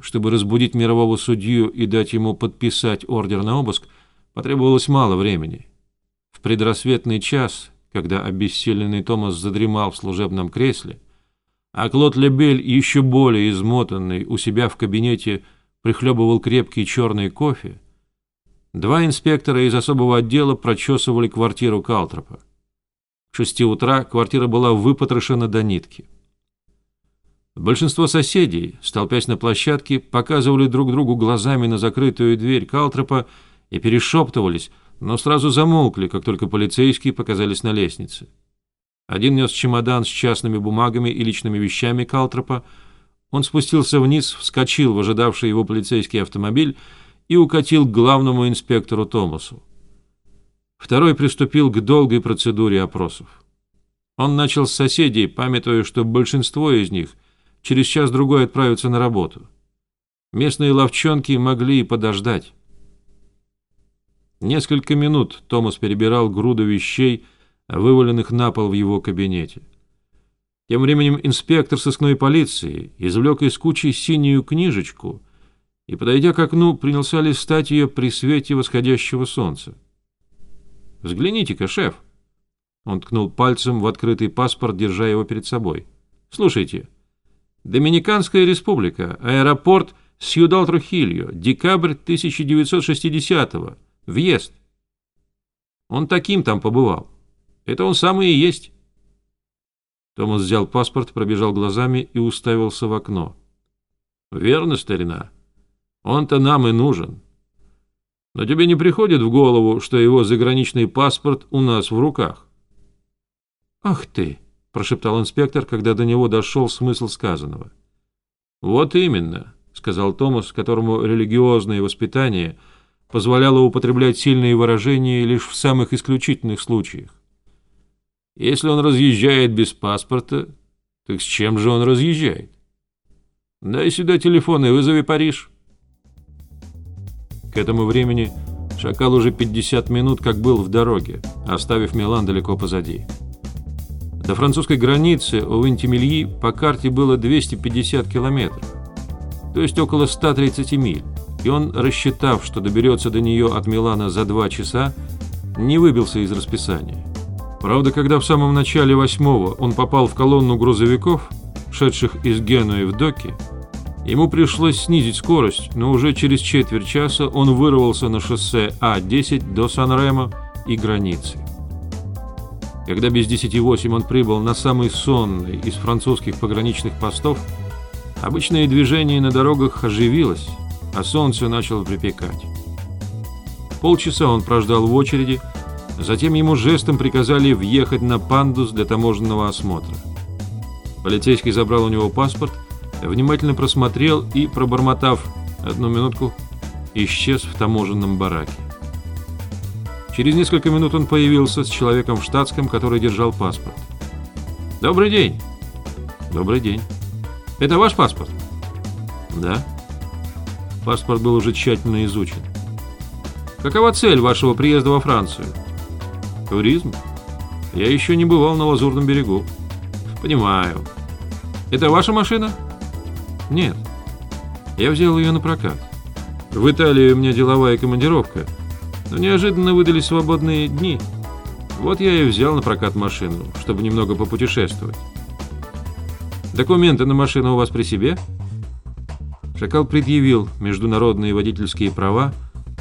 Чтобы разбудить мирового судью и дать ему подписать ордер на обыск, потребовалось мало времени. В предрассветный час, когда обессиленный Томас задремал в служебном кресле, а Клод Лебель, еще более измотанный, у себя в кабинете прихлебывал крепкий черный кофе, два инспектора из особого отдела прочесывали квартиру Калтропа. К шести утра квартира была выпотрошена до нитки. Большинство соседей, столпясь на площадке, показывали друг другу глазами на закрытую дверь Калтропа и перешептывались, но сразу замолкли, как только полицейские показались на лестнице. Один нес чемодан с частными бумагами и личными вещами Калтропа. Он спустился вниз, вскочил в ожидавший его полицейский автомобиль и укатил к главному инспектору Томасу. Второй приступил к долгой процедуре опросов. Он начал с соседей, памятуя, что большинство из них через час-другой отправятся на работу. Местные ловчонки могли и подождать. Несколько минут Томас перебирал груду вещей, вываленных на пол в его кабинете. Тем временем инспектор сыскной полиции извлек из кучи синюю книжечку и, подойдя к окну, принялся листать ее при свете восходящего солнца. «Взгляните-ка, шеф!» Он ткнул пальцем в открытый паспорт, держа его перед собой. «Слушайте, Доминиканская республика, аэропорт Сьюдал-Трухильо, декабрь 1960-го, въезд. Он таким там побывал». Это он самый и есть. Томас взял паспорт, пробежал глазами и уставился в окно. Верно, старина. Он-то нам и нужен. Но тебе не приходит в голову, что его заграничный паспорт у нас в руках? Ах ты, прошептал инспектор, когда до него дошел смысл сказанного. Вот именно, сказал Томас, которому религиозное воспитание позволяло употреблять сильные выражения лишь в самых исключительных случаях. Если он разъезжает без паспорта, так с чем же он разъезжает? Дай сюда телефон и вызови Париж. К этому времени Шакал уже 50 минут как был в дороге, оставив Милан далеко позади. До французской границы у Вентимильи по карте было 250 километров, то есть около 130 миль, и он, рассчитав, что доберется до нее от Милана за два часа, не выбился из расписания. Правда, когда в самом начале восьмого он попал в колонну грузовиков, шедших из Генуи в доки, ему пришлось снизить скорость, но уже через четверть часа он вырвался на шоссе А-10 до Сан-Ремо и границы. Когда без десяти восемь он прибыл на самый сонный из французских пограничных постов, обычное движение на дорогах оживилось, а солнце начало припекать. Полчаса он прождал в очереди, Затем ему жестом приказали въехать на пандус для таможенного осмотра. Полицейский забрал у него паспорт, внимательно просмотрел и, пробормотав одну минутку, исчез в таможенном бараке. Через несколько минут он появился с человеком в штатском, который держал паспорт. «Добрый день!» «Добрый день!» «Это ваш паспорт?» «Да». Паспорт был уже тщательно изучен. «Какова цель вашего приезда во Францию?» Туризм? Я еще не бывал на Лазурном берегу. Понимаю. Это ваша машина? Нет. Я взял ее на прокат. В Италии у меня деловая командировка, но неожиданно выдали свободные дни. Вот я и взял на прокат машину, чтобы немного попутешествовать. Документы на машину у вас при себе? Шакал предъявил международные водительские права,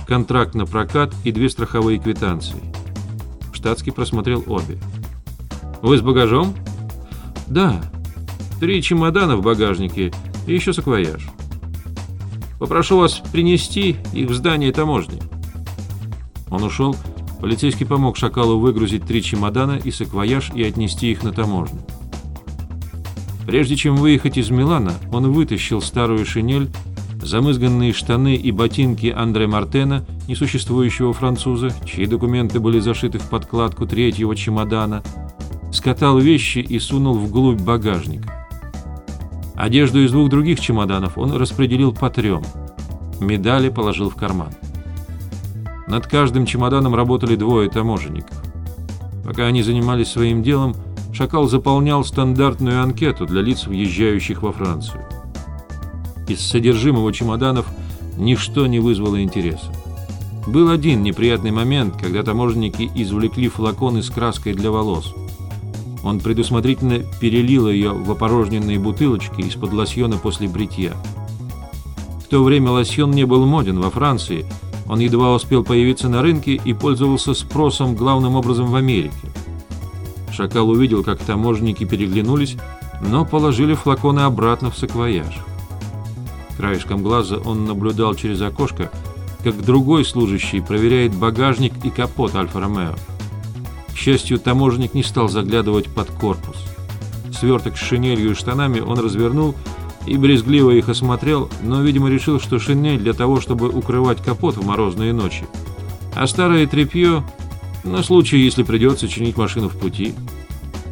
контракт на прокат и две страховые квитанции. Штатский просмотрел обе. «Вы с багажом?» «Да. Три чемодана в багажнике и еще саквояж. Попрошу вас принести их в здание таможни». Он ушел. Полицейский помог Шакалу выгрузить три чемодана и саквояж и отнести их на таможню. Прежде чем выехать из Милана, он вытащил старую шинель замызганные штаны и ботинки Андре Мартена, несуществующего француза, чьи документы были зашиты в подкладку третьего чемодана, скатал вещи и сунул вглубь багажника. Одежду из двух других чемоданов он распределил по трем. Медали положил в карман. Над каждым чемоданом работали двое таможенников. Пока они занимались своим делом, Шакал заполнял стандартную анкету для лиц, въезжающих во Францию. из содержимого чемоданов ничто не вызвало интереса. Был один неприятный момент, когда таможенники извлекли флаконы с краской для волос. Он предусмотрительно перелил ее в опорожненные бутылочки из-под лосьона после бритья. В то время лосьон не был моден во Франции, он едва успел появиться на рынке и пользовался спросом главным образом в Америке. Шакал увидел, как таможенники переглянулись, но положили флаконы обратно в саквояж. Краешком глаза он наблюдал через окошко, как другой служащий проверяет багажник и капот Альфа-Ромео. К счастью, таможенник не стал заглядывать под корпус. Сверток с шинелью и штанами он развернул и брезгливо их осмотрел, но, видимо, решил, что шинель для того, чтобы укрывать капот в морозные ночи, а старое тряпье на случай, если придется чинить машину в пути.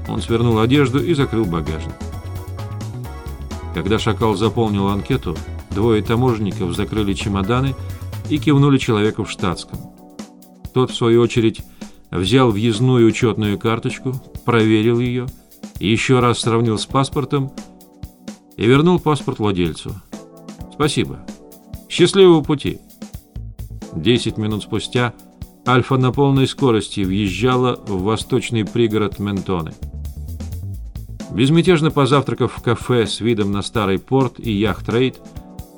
Он свернул одежду и закрыл багажник. Когда шакал заполнил анкету, двое таможенников закрыли чемоданы и кивнули человеку в штатском. Тот, в свою очередь, взял въездную учетную карточку, проверил ее, еще раз сравнил с паспортом и вернул паспорт владельцу. «Спасибо. Счастливого пути!» Десять минут спустя Альфа на полной скорости въезжала в восточный пригород Ментоны. Безмятежно позавтракав в кафе с видом на старый порт и яхт-рейд,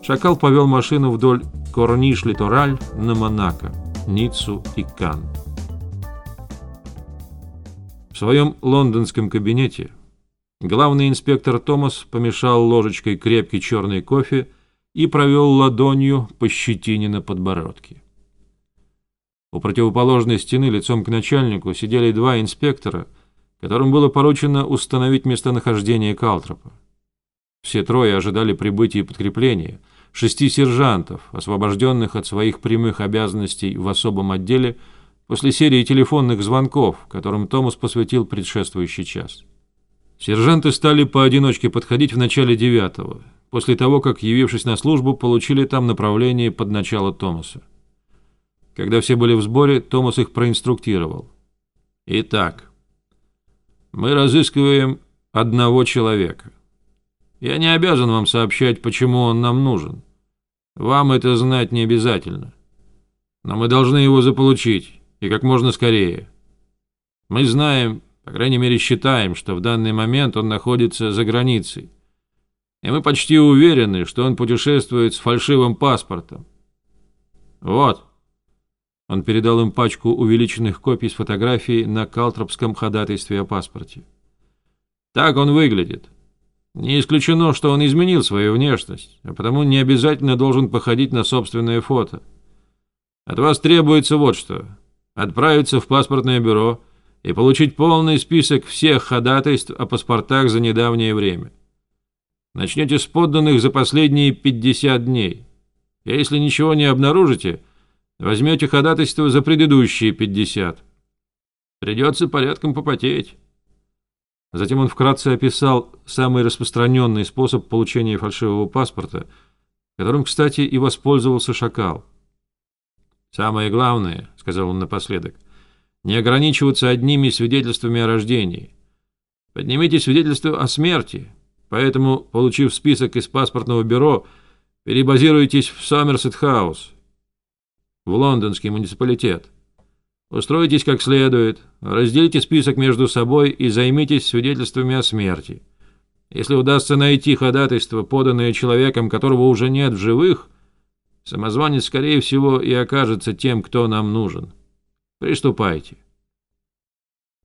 Шакал повел машину вдоль Корниш-Литораль на Монако, Ниццу и Кан. В своем лондонском кабинете главный инспектор Томас помешал ложечкой крепкий черный кофе и провел ладонью по щетине на подбородке. У противоположной стены лицом к начальнику сидели два инспектора – которым было поручено установить местонахождение Калтропа. Все трое ожидали прибытия подкрепления, шести сержантов, освобожденных от своих прямых обязанностей в особом отделе после серии телефонных звонков, которым Томас посвятил предшествующий час. Сержанты стали поодиночке подходить в начале девятого, после того, как, явившись на службу, получили там направление под начало Томаса. Когда все были в сборе, Томас их проинструктировал. «Итак, мы разыскиваем одного человека. Я не обязан вам сообщать, почему он нам нужен. Вам это знать не обязательно. Но мы должны его заполучить, и как можно скорее. Мы знаем, по крайней мере считаем, что в данный момент он находится за границей. И мы почти уверены, что он путешествует с фальшивым паспортом. Вот. Он передал им пачку увеличенных копий с фотографией на калтропском ходатайстве о паспорте. Так он выглядит. Не исключено, что он изменил свою внешность, а потому не обязательно должен походить на собственное фото. От вас требуется вот что. Отправиться в паспортное бюро и получить полный список всех ходатайств о паспортах за недавнее время. Начнете с подданных за последние 50 дней. И если ничего не обнаружите – Возьмете ходатайство за предыдущие пятьдесят. Придется порядком попотеть. Затем он вкратце описал самый распространенный способ получения фальшивого паспорта, которым, кстати, и воспользовался шакал. «Самое главное», — сказал он напоследок, — «не ограничиваться одними свидетельствами о рождении. Поднимите свидетельство о смерти, поэтому, получив список из паспортного бюро, перебазируйтесь в Сомерсет-хаус, в лондонский муниципалитет. Устройтесь как следует, разделите список между собой и займитесь свидетельствами о смерти. Если удастся найти ходатайство, поданное человеком, которого уже нет в живых, самозванец, скорее всего, и окажется тем, кто нам нужен. Приступайте.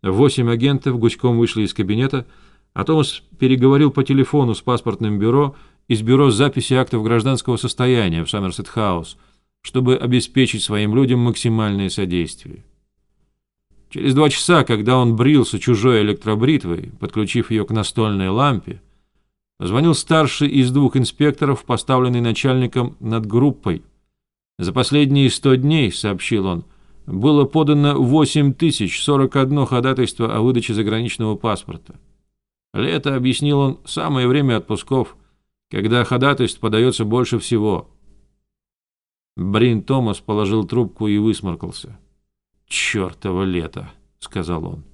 Восемь агентов гуськом вышли из кабинета, а Томас переговорил по телефону с паспортным бюро из бюро записи актов гражданского состояния в Сомерсет-хаус – чтобы обеспечить своим людям максимальное содействие. Через два часа, когда он брился чужой электробритвой, подключив ее к настольной лампе, звонил старший из двух инспекторов, поставленный начальником над группой. За последние сто дней, сообщил он, было подано 8041 ходатайство о выдаче заграничного паспорта. Лето, объяснил он, самое время отпусков, когда ходатайств подается больше всего – Брин Томас положил трубку и высморкался. «Чёртово лето!» — сказал он.